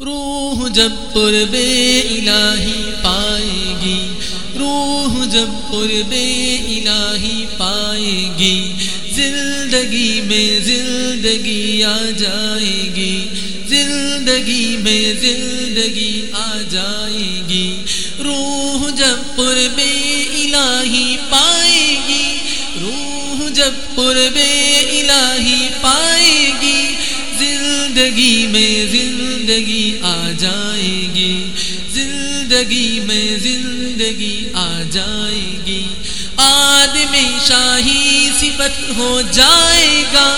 روح جب قرب الہی پائے گی، روح جب قرب الہی پائے گی، زندگی میں زندگی آ جائے گی، زندگی میں زندگی آ جائے گی۔ روح جب قرب الہی پائے گی، روح جب قرب الہی پائے گی زندگی میں زندگی آ جائے گی۔ زندگی میں زندگی آ جائے گی۔ آدمی شاہی صفت ہو جائے گا۔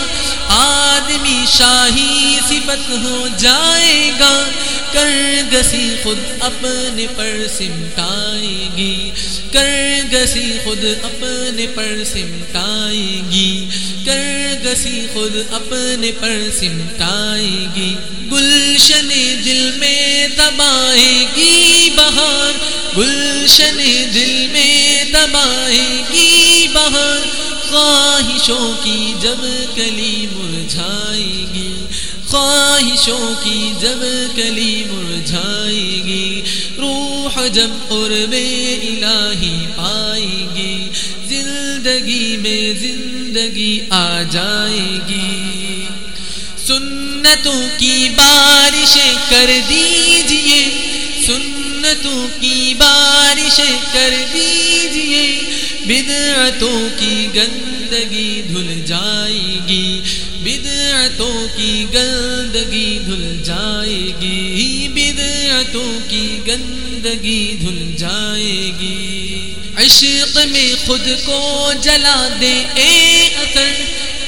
آدمی شاہی صفت ہو جائے گا۔ کر گسی خود اپنے پر سمٹائے گی۔ کر گسی خود اپنے پر سمٹائے گی۔ کر گسی خود اپنے پر سمٹائے گی۔ گلشن دل میں تبائے گی بہار۔ گلشن دل میں تبائے گی بہار۔ خواہشوں کی جب کلی مرجھائے گی۔ خواہشوں کی جب کلی مرجھائے گی۔ روح جب قرب الہی پائے زندگی میں زندگی آ جائے گی۔ سنتوں کی بارش کر دیجیے۔ سنتوں کی بارش کر دیجیے۔ بدعتوں کی گندگی دھل جائے گی۔ بدعتوں کی گندگی دھل جائے گی۔ بدعتوں کی گندگی دھل جائے گی۔ عشق میں خود کو جلا دے اے اثر۔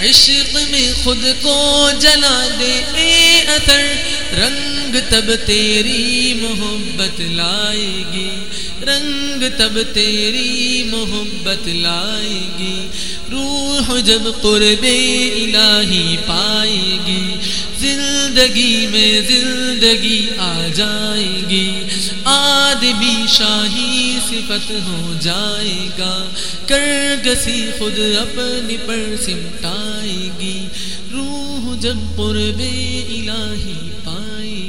عشق میں خود کو جلا دے اے اثر۔ رنگ تب تیری محبت لائے گی۔ رنگ تب تیری محبت لائے گی۔ روح جب قرب الہی پائے گی۔ زندگی میں زندگی آ جائے گی۔ آدمی شاہی صفت ہو جائے گا۔ کر گسی خود اپنی پر سمٹائے گی۔ روح جب قرب الہی پائے